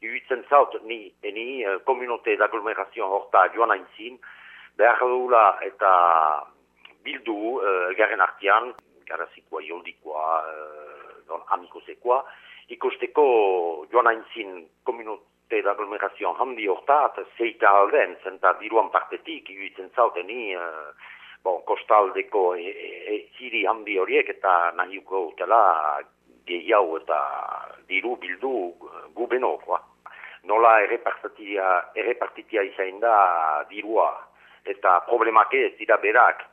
iruditzen zaut, ni, eni, uh, komunote d'agglomerazioan horta joan aintzin, behar dugula eta bildu uh, garen artian, garazikoa, joldikoa, uh, amikosekoa, ikusteko joan aintzin komunote d'agglomerazioan handi horta, zeita alden, zenta diruan partetik, iruditzen zauteni, uh, bon, kostaldeko e, e, e, handi horiek eta nahiuko utela gehiago eta diru bildu gubeno, Nola errepartitia, errepartitia izain da dirua eta problemake ez dira berak.